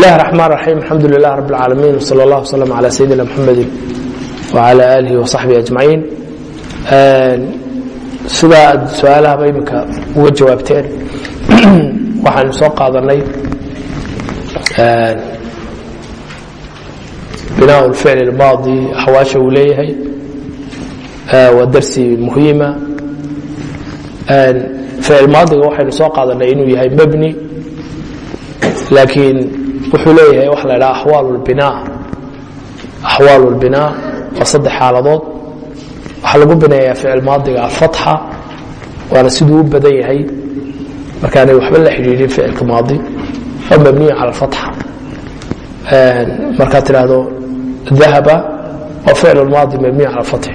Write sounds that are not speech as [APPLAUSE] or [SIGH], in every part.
الله الرحمن الرحيم الحمد لله رب العالمين وصلى الله وسلم على سيدنا محمد وعلى آله وصحبه أجمعين sidaa aad su-aalahaba iminka uga jawaabteen [CLEARS THROAT] waxaanu soo qaadanay binaa اlficl اlmaadi axwaasha uu leeyahay waa darsi muhiima ficil maadiga waxaynu soo qaadanay inuu yahay mebni laakiin wuxuu leeyahay waxa la dhaha axwaal اlbinaa waa saddex xaaladood. Waxaa lagu bineeyaa ficil maadiga afatxa waana siduu u badan yahay. Markaanay waxba la xidhiidhin ficilka maadi. Oo mabniya cala alfatxa. Markaad tidhaahdo dahaba waa ficlu maadi mabniya cala alfatxi.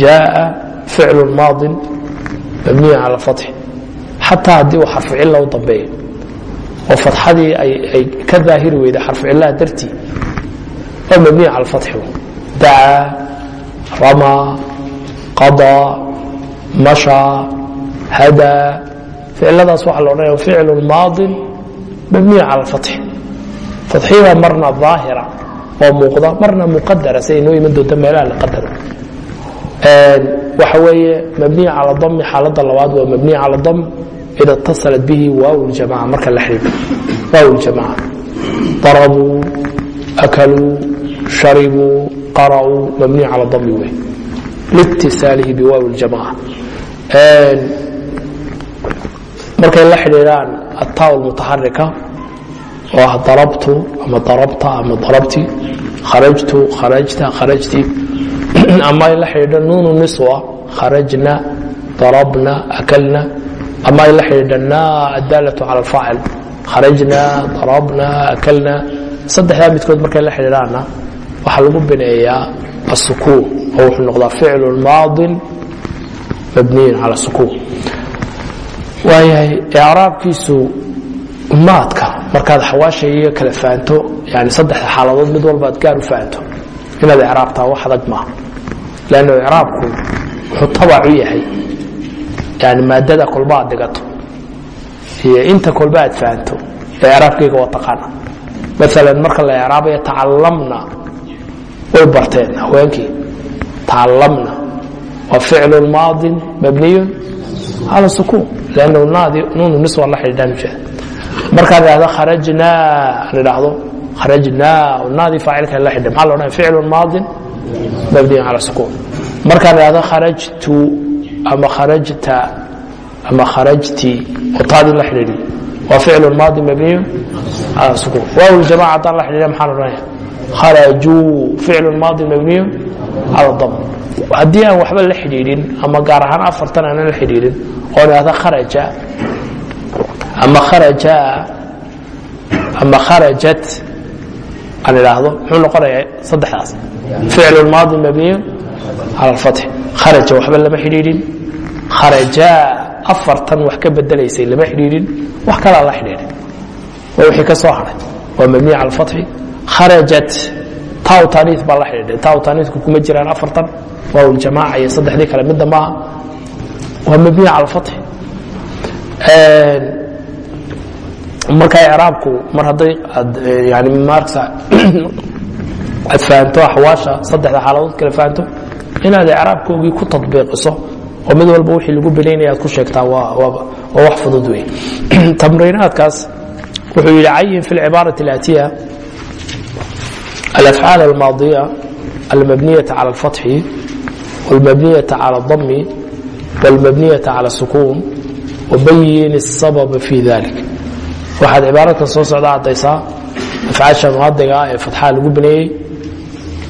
Jaaa ficlu maadin mabniya cala alfatxi. Xataa haddii uu xarfu cilla u dambeeyo oo fatxadii ay ka daahiri weyda xarfu cillaha dartii waa mabniya cala alfatxi dacaa ramaa qadaa mashaa ficiladaas waxaa la odhanaya ficlu maadin mabniya cala alfatxi marna daahira oo muuqda marna muqadara siday noo iman doonta meelaha la qadaro waxa weeye mabniya cala dami xaaladda labaad waa mabniya cala dam ida اtaصalat bihi waaw ljamaca marka la xidhiidho waaw ljamaca darabuu akaluu sharibuu qara'uu mabniya cala dami wey liitisaalihi biwaaw ljamaca markay la xidhiidhaan ataa mutaxarika oo darabtu ama darabta ama darabti kharajtu kharajta kharajti ama la xidhiidho nuunu niswa kharajna darabna akalna ama ay la xidhiidha na adaalatu cala alfaacil kharajna darabna akalna. Saddexdaa midkood markay la xidhiidhaanna waxaa lagu bineeyaa asukuun oo wuxuu noqdaa ficlu maadin mabniyin cala sukuun waayahay icraabkiisu maadka markaad xawaasha iyo kala fahanto yani saddexda xaaladood mid walba ad gaar u fahanto inaad icraabtaa wax adag maaha lanno icraabku wuxuu tabac u yahay yani maadada kolba aad dhigato. Iyo inta kolba aad fahanto icraabkayga waa taqaana. Maalan marka la icraabayo tacalamna way barteen haweenkii. Tacalamna waa ficlu maadin mabniyun cala sukuun. Lannu nuunu niswa la xidhiidhaan ujeeda markaad idhahdo kharajnaa aan idhaahdo kharajnaa naadii faacilka la xidha maxaa la odhanaya ficlu maadin mabniyun cala sukuun. Markaad idhahdo kharajtu ama kharajta ama kharajti oo taadii la xidhiidhiyo waa ficlu maadin mabniyun cala sukuun waaw ljamaca haddaan la xidhiidha maxaa la odhanaya kharajuu ficlu maadin mabniyun cala dam haddii aan waxba la xidhiidhin ama gaar ahaan afartan aanan la xidhiidhin oo idhahda kharaja ama kharaja ama kharajat aan idhaahdo muxuu noqonayaa saddexdaas ficlu maadi mabniyu cala alfatxi kharaja waxba lama xidhiidhin. Kharaja afartan wax ka bedelaysay lama xidhiidhin. Wax kalaa la xidhiidhin. Waa wixii ka soo haray. Waa mabniy cala alfatxi kharajat. Taw taaniis baa la xidhiidhay taw taaniisku kuma jiraan afartan. Waaw ljamaaca iyo saddexdii kale. Midda maaha. Waa mabniy cala alfatxi marka icraabku mar hadday yani marksa aad fahanto axwaasha saddexda xaaladood kale fahanto inaad icraabkoogii ku tadbiiqiso oo mid walba wixii lagu binaynaya aad ku sheegtaa waa wax fudud wey [CLEARS THROAT] tamriinaadkaas wuxuu yidhi cayin fi lcibaarati اlaatiya alafcaal almaadiya almabniyaةa calى اlfatxi wاlmabniyaةa calى اdami wاlmabniyaةa calى الsukuun wabayin الsabba fi dalik waxaad cibaaraadkan soo socda caddaysaa afcaasha maadiga ee fatxaa lagu bineeyey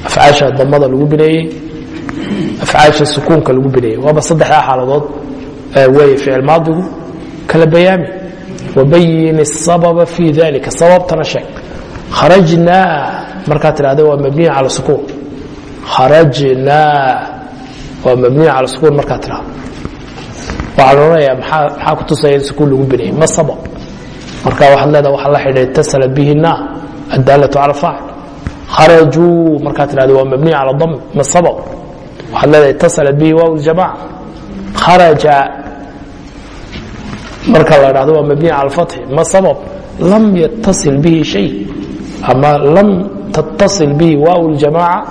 afcaasha damada lagu bineeyey afcaasha sukuunka lagu bineeyey waaba saddexdaa xaaladood weeye ficil maadigu kala bayaami. Wabayin الsabba fi dalika sababtana sheeg. Kharajnaa markaad tidhahda waa mabniya cala sukuun. Kharajnaa waa mabniya cala sukuun markaad tidhahdo waxaa la odhanayaa maxaa ku tusaya in sukuun lagu bineeyey ma sabab marka waxaad leedaha waxa la xidhay itasala bihi na addaalatu cala faacil kharajuu markaad tidhahdo waa mabniya cala dam ma sabab waxaad leedahay itasala bihi waaw ljamaca kharaja marka la dhahdo waa mabniya cala alfatxi ma sabab lam yatasil bihi shay ama lam tattaصil bihi waaw اljamaaca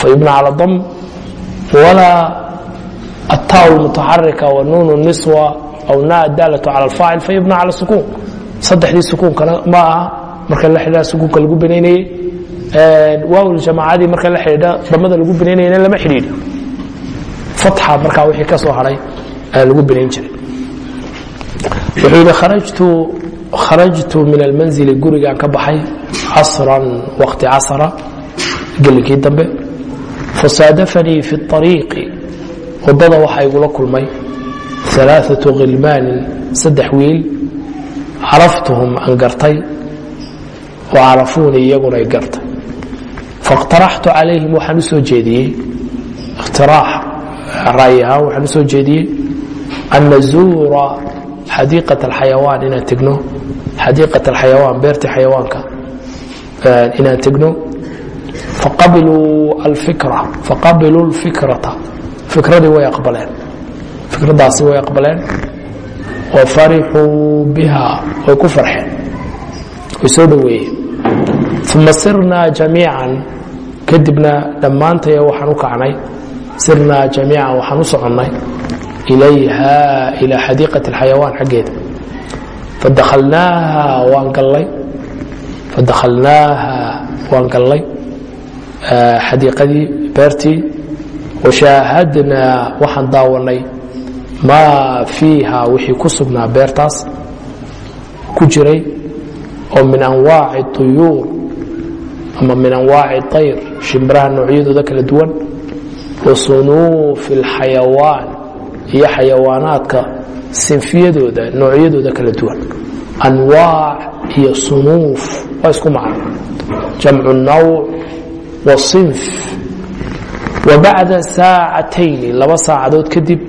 fayubna calى dam walaa الtaaء الmutaxarika wanuun الniswa aw na adaalة calى اlfaacil fayubna calى sukuun saddexdii sukuunkana ma aha marka la xidhaa sukuunka lagu binaynayey waaw jamaacadii marka la xidhiidha damada lagu binaynayana lama xidhiidhi fatxa markaa wixii ka soo hadhay lagu binayn jiray wuxuu yidhi kharajtu kharajtu min almanzili gurigaan ka baxay casran waqti casra gelinkii dambe fasaadafanii fi اطariiqi wadada waxaa igula kulmay ثalaaثaةu khilmaanin saddex wiil caraftuhum aan gartay wa carafuunii iyaguna ay gartay faاqtaraxtu calayhim waxaan u soo jeediyey iqtiraax raayi ahaan waxaan u jeediyey an nazuura xadiiqat alxayawaan inaan tegno xadiiqat alxayawaan beerta xayawaanka inaan tegno faqabiluu alfikra faqabiluu lfikrata fikradii way aqbaleen fikradaasi way aqbaleen wa farixuu biha way ku farxeen way soo dhoweeyeen uma sirnaa jamiican kadibna dhammaantaya waxaan u kacnay sirnaa jamiican waxaan u soconnay ilayha ilaa xadiiqati اlxayawaan xaggeeda. Fadakhalnaaha waan gallay. Fadakhalnaaha waan gallay. Xadiiqadii beertii. Washaahadnaa waxaan daawanay maa fiiha wixii ku sugnaa beertaas ku jiray oo min anwaaci طuyuur ama min anwaaci طayr shimbiraha noocyadooda kala duwan wa sunuufi اlxayawaan iyo xayawaanaadka sinfiyadooda noocyadooda kala duwan. Anwaac iyo sunuuf waa isku macno. Jamcu nawc wa sinf. Wa bacda saacatayni laba saacadood kadib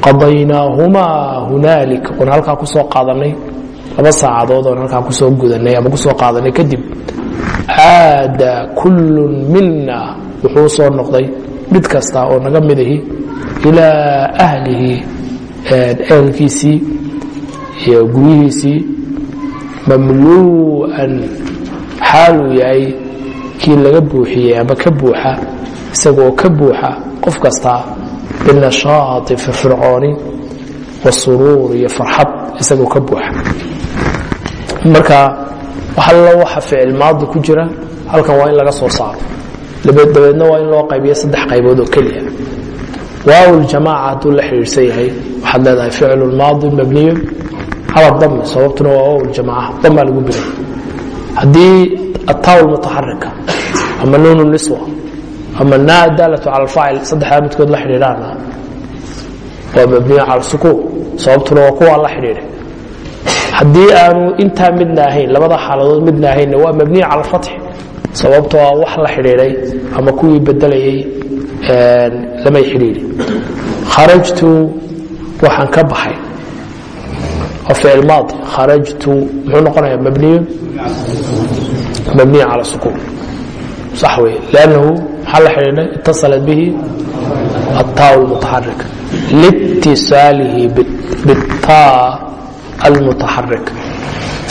qadaynaahumaa hunaalik oon halkaa ku qaadanay laba saacadood oon halkaa ku soo gudanay ama ku soo qaadanay kadib caada kullun mina wuxuu soo noqday mid kasta oo naga mid ahi ilaa ahlihi ehelkiisii iyo guryihiisii. Mamluu'an xaaluu yahay kii laga buuxiyey ama ka buuxa isagoo ka buuxa qof kasta binashaati firfircooni wasuruur iyo farxad isagoo ka buuxa. Marka waxalla waxa ficil maadi ku jira halkan waa in laga soo saaro. Dabeedna waa in loo qaybiyo saddex qaybood oo keliya. Waaw ljamaaca hadduu la xidhiidhsan yahay waxaad leedahay ficlu maadi mabniyun. Cala dami sababtuna waa waaw ljamaaca damaa lagu biray haddii ataaw mutaxarika ama nuun niswa ama naa daalatu cala alfaacil saddexdaa midkood la xidhiidhaana waa mabniyu cala sukuun sababtuna waa kuwaa la xidhiidhay haddii aanu intaa midna ahayn labada xaaladood midna ahaynn waa mabniya cala alfatx sababtoo a wax la xidhiiday ama kuwii bedelayay lamay xidhiiri kharajtu waxaan ka baxay. Oo ficil maadi. Kharajtu muxuu noqonayaa mabniyu mabniya cala sukuun sax wey lannahu maxaa la xidhiidhay itasalat bihi attaa lmutaxarik liitisaalihi bitaa الmutaxarik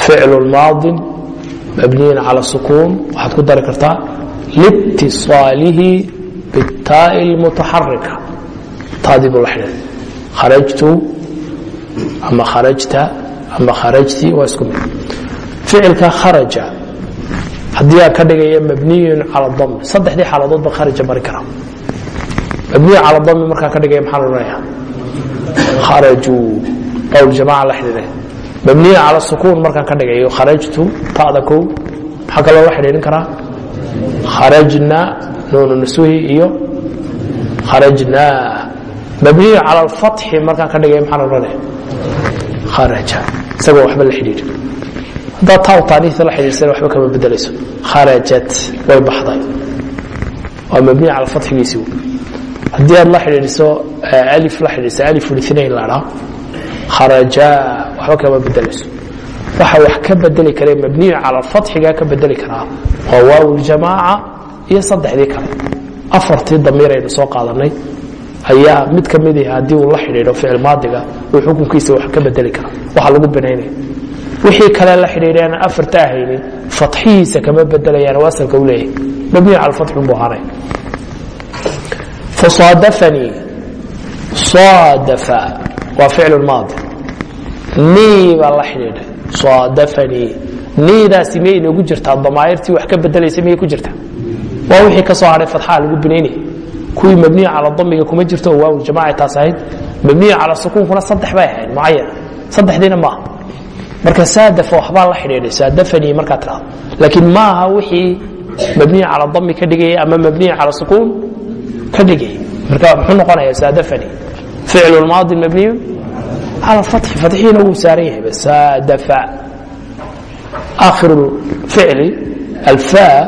ficl maadi mabniyin calى الsukuun waxaad ku dari kartaa لاtiصaalihi bالtaaء الmutaxarika taadii buu la xidhiidhay kharajtu ama kharajta ama kharajti waa isku mid ficilka kharaja haddii aan ka dhigaya mabniyun cala dami saddexdii xaaladood ba kharaja mari kara mabniyu cala dami markaan ka dhigaya maxaa loodhanaya kharajuu qowl jamaca la xidhiidhay mabniyu cala sukuun markaan ka dhigayo kharajtu ta'da kow maxaa kaloo la xidhiidhin karaa? Kharajna nuunu nasuhi iyo kharajnaa mabniyu cala alfatxi markaan ka dhigaya maxaa loodhanaya kharaja. Isagoo waxba la xidhiidhin. Haddaa taw taaniisa la xidhiirsana waxba kama bedelayso kharajat way baxday. Waa mabniya cala fatxigiisii haddii aad la xidhiidhiso alif la xidhiidhisa alif ulithnain la dhaa kharajaa waxba kama bedelayso. Waxa wax ka bedeli kare mabniyu cala fatxiga ka bedeli karaa waa waaw ljamaaca iyo saddexdii kale. Afartii damiir aynu soo qaadanay ayaa mid ka mid ah haddii uu la xidhiidho ficil maadiga uu xukunkiisa wax ka bedeli karaa. Waxa lagu binaynaya wixii kale la xidhiidheen afarta ahaynin fatxihiisa kama bedelayaan oo asalka u leeyahay. Mabniyu cala fatxi unbuu ahaanay fasaadafanii saadafa waa ficlu maadi nii baa la xidhiidhay saadafanii niidaasi miyay inoogu jirtaa damaa'irtii wax ka bedelaysa miyay ku jirtaa waa wixii ka soo hadhay fatxaa lagu binaynaya kuwii mabniya cala damiga kuma jirto oo waaw jamaca taas ahayd. Mabniya cala sukuunkuna saddex bay ahayd mucayan saddexdiina maaha marka saadafa waxbaa la xidhiidhay saadafanii markaa tirahdo laakiin maaha wixii mabniya cala dami ka dhigaya ama mabniya cala sukuun ka dhigaya marka muxuu noqonaya saadafanii ficlu maadi mabniyu cala fatxi fatxiina wuu saaran yahay saadafa akhiru ficli alfaa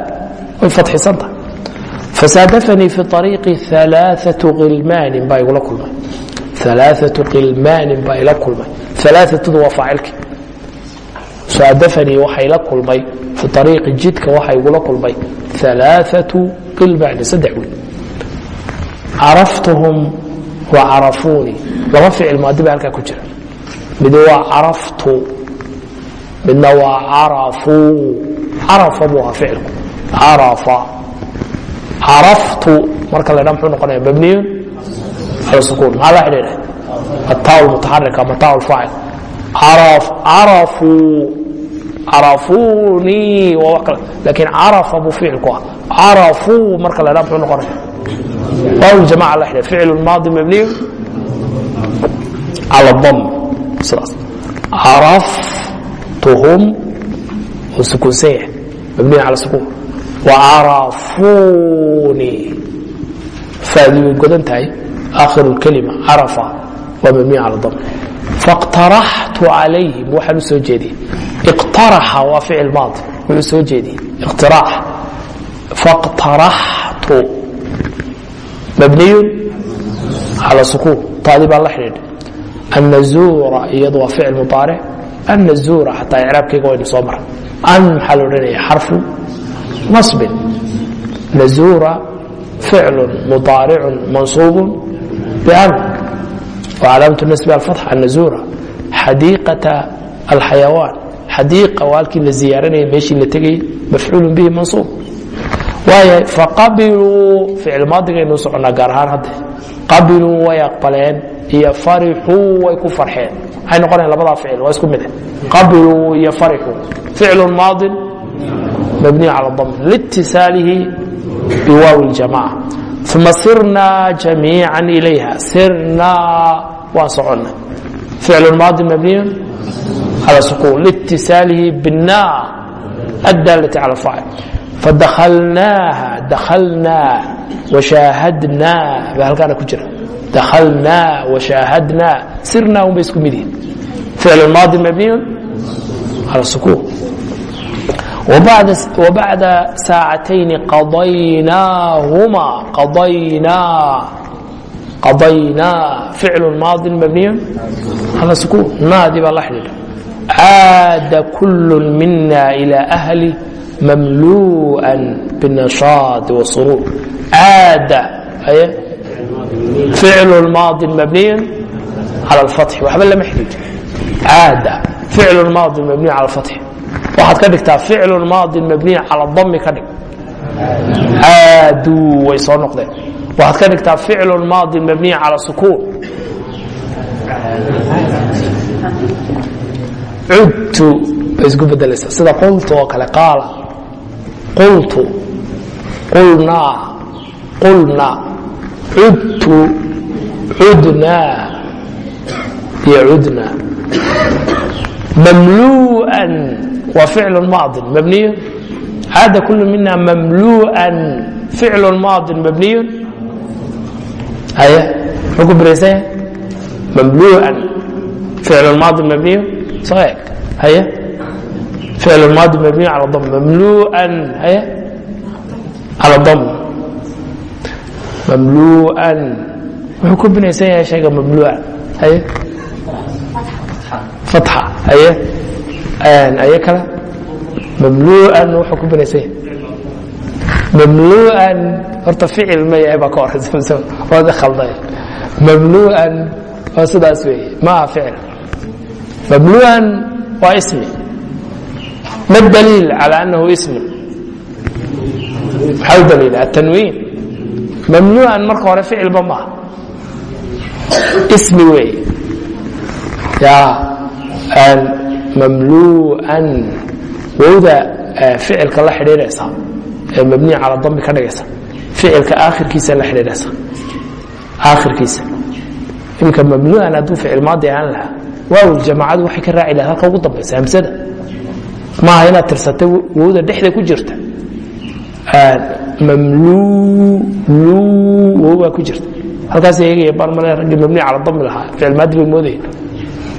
way fatxisan tahay fasaadafanii fi ariiqi alaaثaةu qilmaanin baa igula kulmay alaaثaةu qilmaanin baa ila kulmay alaaثatudu waa faacilki saadafanii waxa ila kulmay fi ariiqi jidka waxa igula kulmay alaaثaةu qilmaanin saddex wey caraftuhum wa carafuunii laba ficil maadi baa halkaa ku jira. Mid waa caraftu midna waa carafuu carafa buu ahaa ficilku. Carafa caraftu marka la dha mxuu noqonaya mabniyun cala sukuun maxaa la xidhiidha? Ataa mutaxarik ama taa faacil caraf carafuu carafuunii waa wax kale. Laakiin carafa buu ficilku ah carafuu marka la dha mxuu noqonaya waaw jamaca la xidha ficlu maadi mabniyu cala dam sidaas. Caraftuhum wuu sukuunsan yahay mabniyu cala sukuun wa carafuuni faadi way godan tahay aakhiru lkalima carafa waa mabniyu cala dam. Faاqtaraxtu calayhim waxaan u soo jeediyey. Iqtaraxa waa ficil maadi wuxuu soo jeediyey. Iqtiraax faaqtaraxtu mabniyun cala sukuun taadi baan la xidhiidhay ana zuura iyadu waa ficil muaaric ana zuura xataa icraabkayga waynu soo maray an maxaa la odhanaya xarfu nasbin. Nazuura ficlu muaaricun mansuubun. Ban wcalaamatu nasbi alfatx annazuura. Xadiiqata alxayawaan. Xadiiqa waa halkii la ziyaaranaya meeshii la tegayay. Mafcuulu bihi mansuub waayahay faqabiluu ficil maadigaynu soconnaa gaar ahaan hadde qabiluu way aqbaleen iyo farixuu way ku farxeen. Waxay noqonayan labadaa ficil waa isku mid. Ah qabiluu iyo farixuu ficlun maadin mabniyu cala dam liitisaalihi biwaawi ljamaca uma sirnaa jamiican ilayha sirnaa waan soconna ficlun maadin mabniyun cala sukuun liitisaalihi binna addaalati cala alfaacil fadakalnaaha dakalnaa washaahadnaa ba halkaana ku jira dakalnaa washaahadnaa sirnaa un isku mid yihiin ficl maadi mabniyun cala sukuun wabacda saacatayni qadaynaahuma qadaynaa qadaynaa ficlu maadi mabniyun cala sukuun naadi baa la xidhiidha caada kul mina ilaa ahli بالنشاط والسرور عاد أي فعل الماضي مبني على الفتح وحبل لم يحتاج عاد فعل الماضي مبني على الفتح waxaad ka dhigtaa ficlu maadi mabniy cala dami ka dhig caaduu way soo noqdeen waxaad ka dhigtaa ficlu maadi mabniy cala sukuun cudtu bay isku bedelaysaa sida qultu oo kale qaala qultu qulnaa qulna cudtu cudnaa iyo cudna mamluan waa ficl maadin mabniy caada kul mina mamluan ficl maadin mabniy haya muxuu ku biraysan yahay mamluan maadin mabniy soo haya فعل الماضي مبني على الضم مملوءا هيا على الضم مملوءا حكم بريسيه شيء مملوءا هيا فتحة أيه آن أيه كلا مملوءا wuxuu ku binaysay mamluu'an horta ficil ma yahay baa ka horaysa waada khalday mamluu'an waa sidaas weeye ma aha ficil mamluu'an waa ismi ma daliil calى anahu ism maxaa u daliila atanwiin mamnuucan marka hore ficilba maaha ismi ya mamluu'an wowda ficilka la xidhiidhaysa ee mabniya cala dambi ka dhigaysa ficilka aakhirkiisa la xidhiidhaysa aakhirkiisa imika mamnuu'an hadduu ficil maadi ahaan lahaa waaw jamaacadu waxay ka raaci lahayd halka ugu dambaysa hamsada maaha inaad tirsatay wowda dhexda ku jirta. Mamluu wow baa ku jirta. Halkaas eegaya baan male raggii mabniya cala dambi lahaa ficil maadi bay moodaya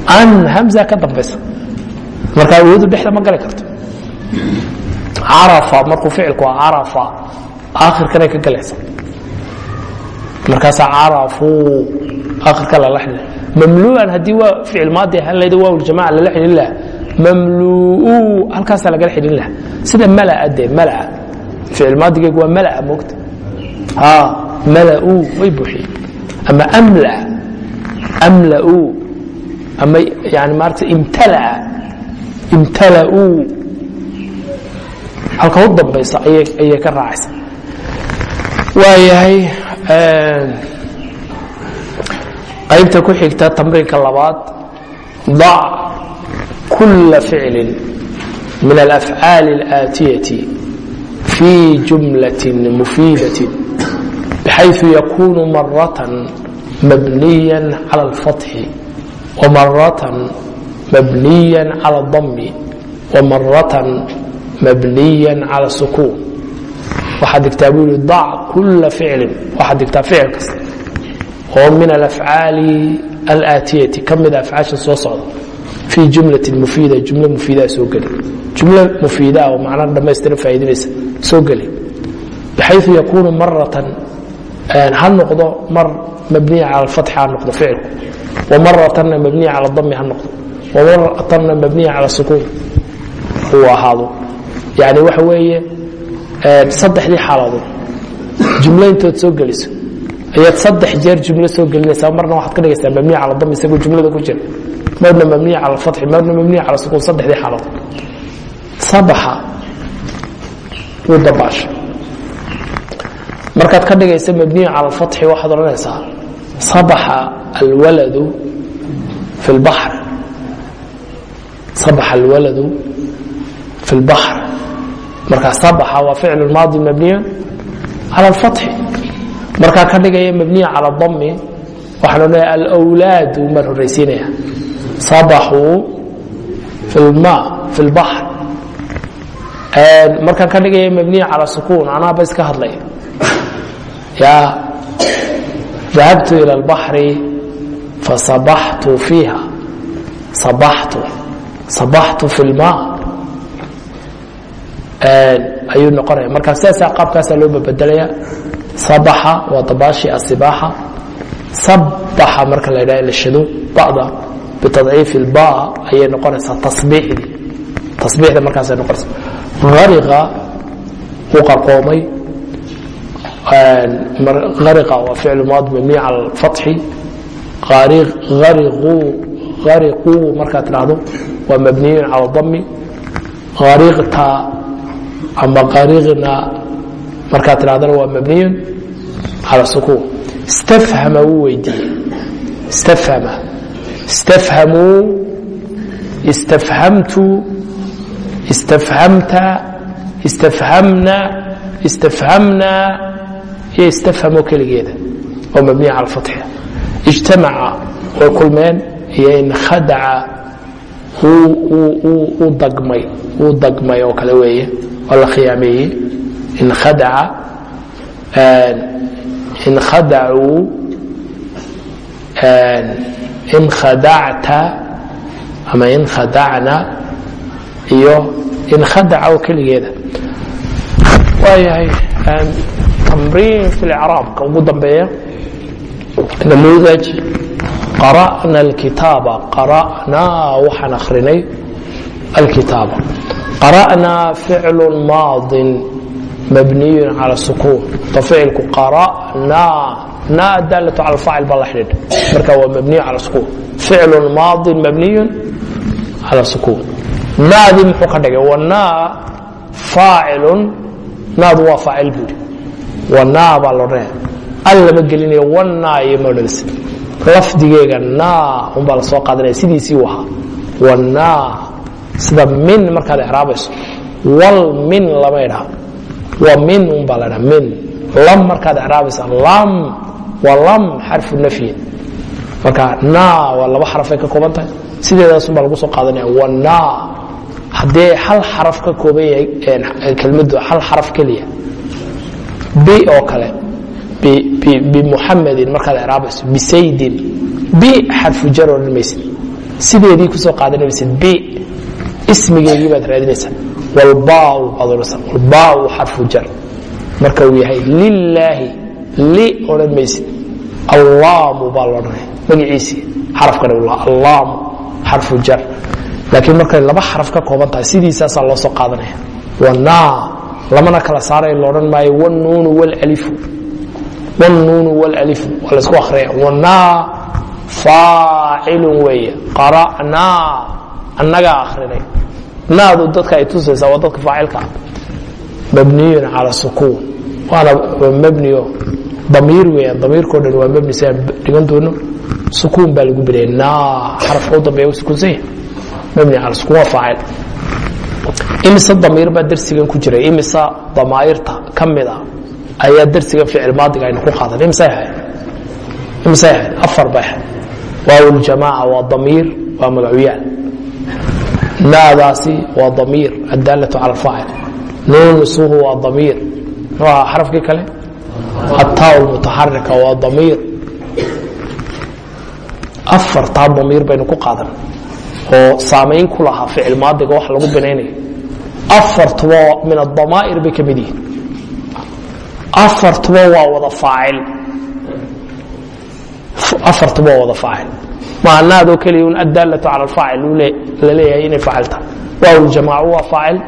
an hamza ka dambaysa. Marka wowdu dhexda ma gali karto. Carafa markuu ficilku waa carafa aakhirkanay ka galaysa. Markaasaa carafuu aakhirka lala mamluu'an haddii waa ficil maadi ahaan layda waaw ljamaca lala xidhin laha mamlu'uu halkaasaa lagala xidhin laha sida mala'a dee mala'a ficil maadigeygu waa mala'a moogta ha mala'uu way buuxiyeen. Ama amla amla'uu. Ama yani maarata imtala'a imtala'uu. Halka u dambaysa ayay ka raacaysa. Waayahay qaybta ku xigta tamriinka labaad dac kula ficli min alafcaali اlaatiyati fii jumlaة mufiidaة bxayثu yakunu maraة mabniya calى اlfaطxi وmaraة mabniya calى اdami وmaraة mabniya calى الsukuun waxaad digtaa buu yihi dac kula ficlin waxaad digtaa ficil kasta oo min alafcaali alaatiyati ka mida afcaasha soo socda fii jumlatin mufiida jumlo mufiidaa soo geli jumlo mufiidaa oo macnaha dhammaystiran faa'iidinaysa soo geli baxayثu yakuunu maratan ha noqdo mar mabniya cala alfatxi ha noqdo ficilku wamaratanna mabniya cala dami ha noqdo wamaratanna mabniya cala sukuun uu ahaado yani waxa weeye saddexdii xaaladood jumlayntood soo geliso ayaad saddex jeer jumlo soo gelinaysaa marna waxaad ka dhigaysaa mabniya cala dam isagoo jumlada ku jira. Marna mabniya cala alfatxi marna mabniya cala sukuun saddexdii xaaladood. Sabaxa wuu dabaasha markaad ka dhigaysa mabniya cala alfatxi waxaad odhanaysaa sabaxa alwaladu fi اlbaxr sabaxa alwaladu fi اlbaxr markaa sabaxa waa ficlu maadi mabniya cala alfatxi markaa ka dhigaya mabniya cala dami waxaan odhanaya alwlaadu maan horraysiinaya sabaxuu fi lma fi markaan ka dhigaya mabniya cala sukuun anaa ba iska hadlaya ya dahabtu ila اlbaxri fasabaxtu fiiha. Sabaxtu sabaxtu fi ayuu noqonaya. Marka sidaasaa qaabkaasaa loo babedelaya sabaxa waa dabaashi asibaaxa sabaxa marka la ydhaha la shado ba'da bitadciif ilba ayay noqonaysaa tasbiixdii tasbiixda markaasay noqonaysa hariqa wuu qarqoomay hariqa waa ficlu maadi mabniy cala alfatxi hariquu markaad tidhaahdo waa mabniyun cala dami hariqta ama qariqna markaad tidhahdana waa mabniyun cala sukuun. Istafhama wuu weydiiyey. Istafhama. Istafhamuu istafhamtu. Istafhamta. Istafhamna. Istafhamna. Iyo istafhamo keligeeda. Oo mabniya cala fatxiga ijtamaca way kulmeen iyo inkhadaca wuu dagmay oo kale weeye oo la khiyaameeyey inkhadacuu inkhadacta ama inkhadacna iyo inkhadaca oo keligeeda waayahay tamriin fi licraabka ugu dambeeya namuudaj qara'na alkitaaba qara'naa waxaan akhrinay alkitaaba qara'naa ficlu maadin mabniyu cala sukuun ficilku qara'naa naa adaalatu cala alfaacil baa la xidhiidha marka waa mabniyu cala sukuun ficlu maadin mabniyu cala sukuun naadii muxuu ka dhigay wanaa faacilun naadu waa faacil buuri wanaa baa la odhanaya al lama gelinayo wanaa iyo models lafdigeega naa unbaa la soo qaadanaya sidiisii u ahaa wanaa sida min markaad icraabayso wal min lama idhaha wa min unbaa la dhaha min. Lam markaad icraabaysa lam. Wa lam xarfu nafyin marka naa waa laba xarafay ka kooban tahay. Sideedaasun baa lagu soo qaadanaya. Wanaa haddee hal xaraf ka kooban yahay kelmaddu hal xaraf keliya. Bi oo kale. Bimuxamedin markaad icraabayso bisaydin bi xarfu jar odhan maysid sideedii ku soo qaadan maysid bi ismigeegii baad raadinaysaa walbaau xarfu jar marka uu yahay lilaahi li odhan maysid allaamu baa la odhanaya magaciisii xarafkani allaamu xarfu jar laakiin markay laba xaraf ka kooban tahay sidiisaasaa loo soo qaadanaya wanaa lamana kala saaray loodhan maayo wnuunu wlalifu wnuunu wlalifu waa laysku akriya wanaa faacilun weeye qara'naa annagaa akhrinay naadu dadka ay tusaysaa waa dadka faacilka ah. Mabniyun cala sukuun. Waana mabniyo damiir weeyaan. Damiirkao dhan waa mabni si aan dhigan doono. Sukuun baa lagu bilaya naa xarafka u dambeeya u sukuunsan yahay mabni cala sukuun waa faacil. Imise damiir baa darsigan ku jiray? Imise damaa'irta ka mid a ayaa darsigan ficil maadiga aynu ku qaadan imisay ahayd? Imisay ahayd? Afar bay ahayd. Waawljamaaca waa damiir waa magacuyaal naadaasi waa damiir addaalatu cala alfaacil nuun nusuhu waa damiir. Xarafkii kale? Ataa lmutaxarika waa damiir. Afartaa damiir baynu ku qaadan. Oo saamayn ku lahaa ficil maadiga wax lagu binaynayo afartuba min adamaa'ir bay ka mid yihiin. Afartuba waa wada faacil afartuba waa wada faacil maaha naadoo keliya un addaalatu cala alfaacil la leeyahay inay faacil tahay waaw ljamaacu waa faacil.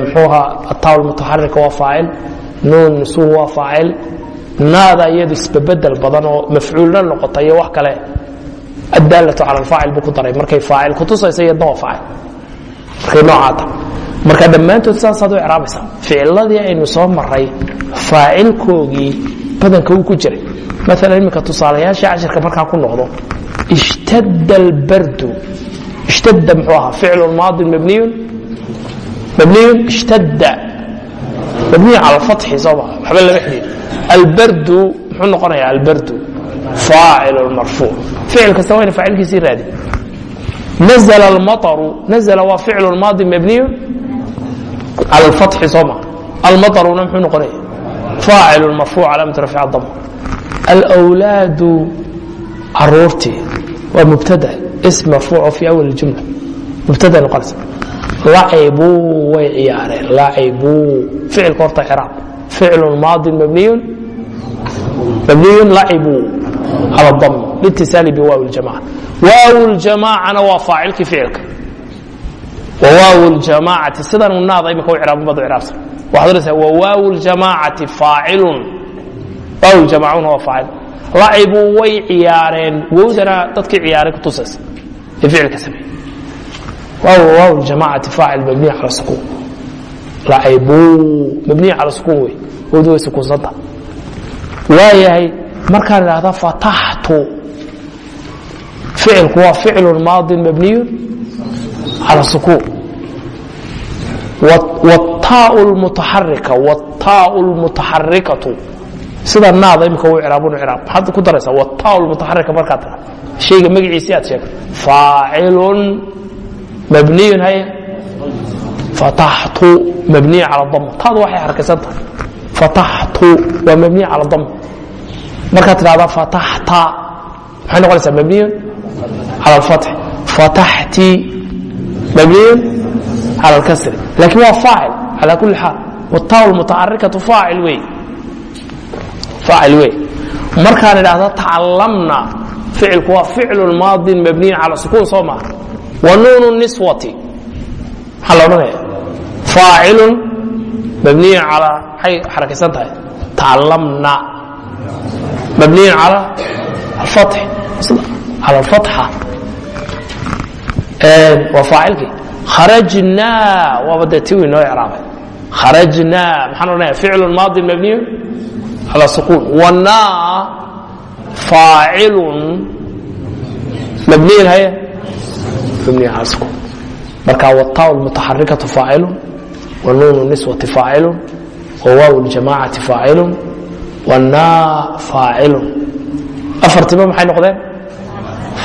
Muxuuha ataa lmutaxarika waa faacil. Nuun nusuhu waa faacil. Naada iyadu isbabedel badan oo mafcuulna noqota iyo wax kale addaalatu cala alfaacil buu ku daray. Markay faacil kutusaysa iyadna waa faacil. Markay noocaa tahay marka dhammaantood saasaad u icraabaysaa. Ficiladii aynu soo maray faacilkoogii badanka uu ku jiray. Maala imika tusaalayaasha cashirka markaa ku noqdo ishtada albardu ishtada muxuu ahaa ficlu maadin mabniyun mabniyun ishtada mabniyu cala alfatxi soo maa waxba lama xidhiidh albardu muxuu noqonayaa albardu faacil marfuuc. Ficil kasta wayna faacilkiisii raadi. Nazla almaطru nazla waa ficlu maadin mabniyun cala alfatxi soo maa almaطruna muxuu noqonaya aacil marfuuc calaamatu rafc dam alwlaadu caruurtii waa mubtada ism marfuuco fi awal jumla mubtada noqonaysa lacibuu way ciyaareen lacibuu ficilka horta ciraab ficlu maadin mabniyu mabniyun lacibuu cala dam litisaali biwaawi ljamaca waawi ljamaacana waa faacilkii ficilka wawaaw ljamaacati sidan naada imika u iraabin bad iraabsan waxaad odhanaysaa wawaaw ljamaacati faacilun waaw ljamaacuna waa faacil lacibuu way ciyaareen wowdana dadkii ciyaaray ku tusaysa ee ficilka sameeyey waaw waaw ljamaacati faacil mabniya cala sukuun lacibuu mabniya cala sukuun wey wowdu way sukuunsanta waayahay markaan idhahda fataxtu ficilku waa ficlu maadi mabniyu al sukuun ta mutaxarikatu sida naada imika u craab inu craab maxaad ku daraysaa wata mutaxarika markaad tira shayga magaciisi aad sheegto faacilun mabniyun hay fataxtu mabniya cala dam taadu waxay harkaysan tahay fataxtu waa mabniya cala dam markaad tidhahdaa fataxta maxay noqonaysaa mabniyun cala alfatx fataxti mabniy al kasr laakiin waa aacil ala kuli xaal wtaw mutaarikatu aacil wey markaan idhaahda tacalamna ficilku waa ficlu maadin mabniyin cala sukuun soo maa wa nuun niswati maxaa la odhanaya faacilun mabniyin calaa maxay xarakaysan tahay tacalamna mabniyin cala alfatx cala alfatxa faacilkii. Kharajnaa waaba dee ti wi noo icraabay. Kharajnaa maxaan odhanaya ficlu maadi mabniyu calى sukuun wanaa faacilun mabniyin haye. Mabniyin calى sukuun marka wataw mutaxarikatu faacilun wanuunu niswati faacilun wawaaw ljamacati faacilun wanaa faacilun. Afartiba maxay noqdeen?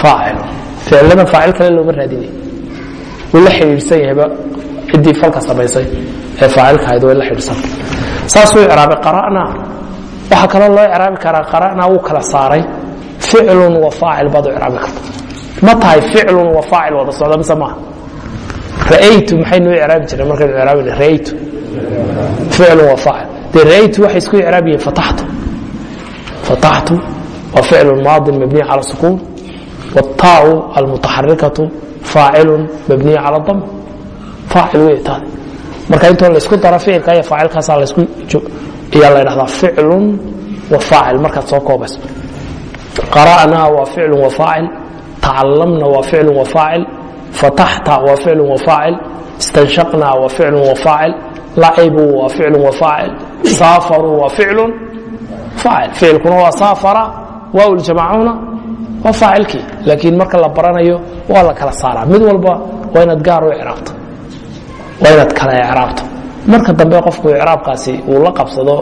Faacilun ficilada faacil kale looma raadinay wuu la xidhiidhsan yahayba ciddii falka samaysay ee faacilka ahayd way la xidhiidhsan saasuu icraabay qara'na waxaa kaloo loo icraabi karaa qara'na wuu kala saaray ficlun wa faacil baad u icraabi karta ma tahay ficlun wa faacil wada socda mise maaha ra'aytu maxaynu u icraabi jireen markaynu icraabina ra'aytu ficlun wa faacil dee ra'aytu waxay isku icraabiyiin fataxtu fataxtu waa ficlun maadin mabniy cala sukuun والtاء المتaxaرikaة فاacil مبنiي calى الضم aacil wey taad marka intoo laysku daro ficilka iyo faacilkaasa lasku ayaa la dhahdaa ficlu وafaacil markaad soo koobayso qara'naa waa ficlu وafaacil tacalamna waa ficlu وafaacil fataxta waa ficlu وafaacil istanshaqnaa waa ficlu وafaacil lacibuu waa ficlu وafaacil saafaruu waa ficlu faacil ficilkuna waa saafara waaw ljamacuna waa faacilkii laakiin marka la baranayo waa la kala saaraa. Mid walba waa inaad gaar u icraabto waa inaad kala icraabto. Marka dambe qofku icraabkaasi uu la qabsado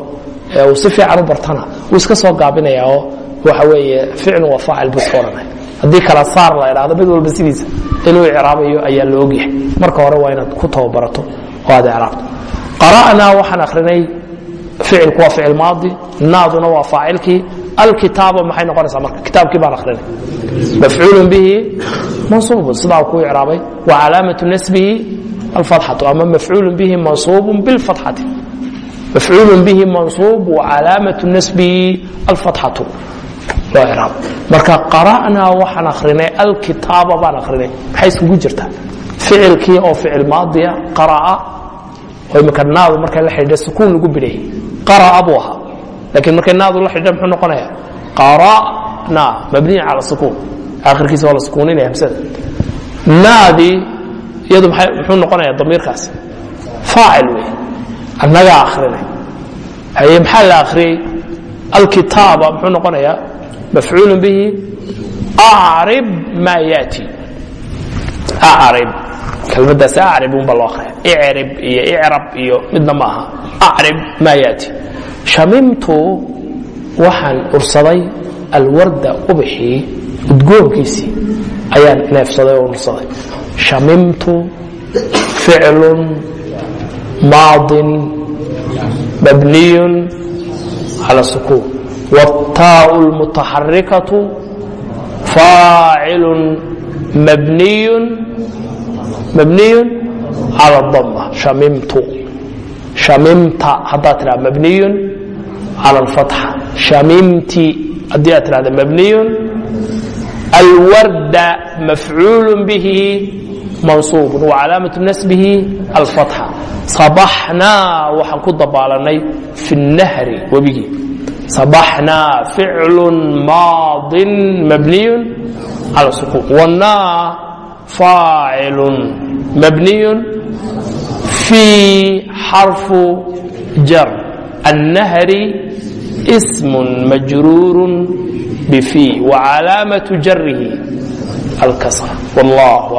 ee uu si fiican u bartana wuu iska soo gaabinaya oo waxa weeye ficlu waa faacil buu iska odhanaya haddii kala saar la idhaahdo mid walba sidiisa inuu icraabayo ayaa la ogyahay. Marka hore waa inaad ku tababarato oo aad icraabto. Qara'naa waxaan akhrinay ficilku waa ficil maadi naaduna waa faacilkii alkitaaba maxay noqonaysaa marka? Kitaabkii baan akhrinay. Mafcuul bihi mansuubun sidaa ku icraabay. Wa calaamatu nasbihi alfatxatu ama mafcuul bihi mansuubun bilfatxati. Mafcuul bihi mansuub wa calaamatu nasbihi alfatxatu. Loo icraab. Marka qara'naa waxaan akhrinay alkitaaba baan akhrinay. Maxay iskugu jirtaa? Ficilkii oo ficil maadiya qara'a. Oo imika naadu markay la xidhiidha sukuun lagu bidhayay. Qara'a buu ahaa lakiin markay naadu la xidhiidha muxuu noqonaya qara'na mabniya cala sukuun aakhirkiisa waa la sukuuninaya hamsada naadii iyadu muxuu noqonaya damiirkaasi faacil wey annagaa akhrinay haye maxaa la akhriyey alkitaaba muxuu noqonayaa mafcuul bihi acrib maa yaati acrib kelmadaas acrib unba loo akhriya icrib iyo icrab iyo midna ma aha acrib maa yaati shamiimtu waxaan ursaday alwarda ubaxii udgoonkiisii ayaan neefsaday oo ursaday. Shamiimtu ficlun maadin mabniyun cala sukuun. Wataau lmutaxarikatu faacilun mabniyun cala dama shamiimtu amimta hadaa tia mabniy al a amimti haddii aad tiada mabniy alwarda mafcuul bihi mansuub wa calaamaة nasbihi alfatxa. Abaxnaa waxaan ku dabaalanay fi nahri webigii. Abaxnaa ficlu maadi mabniy al sukuun wanaa faacil mabniy fi xarfu jar الnahri sm majruur bfi wcalaamaة jarihi alkasra wاllah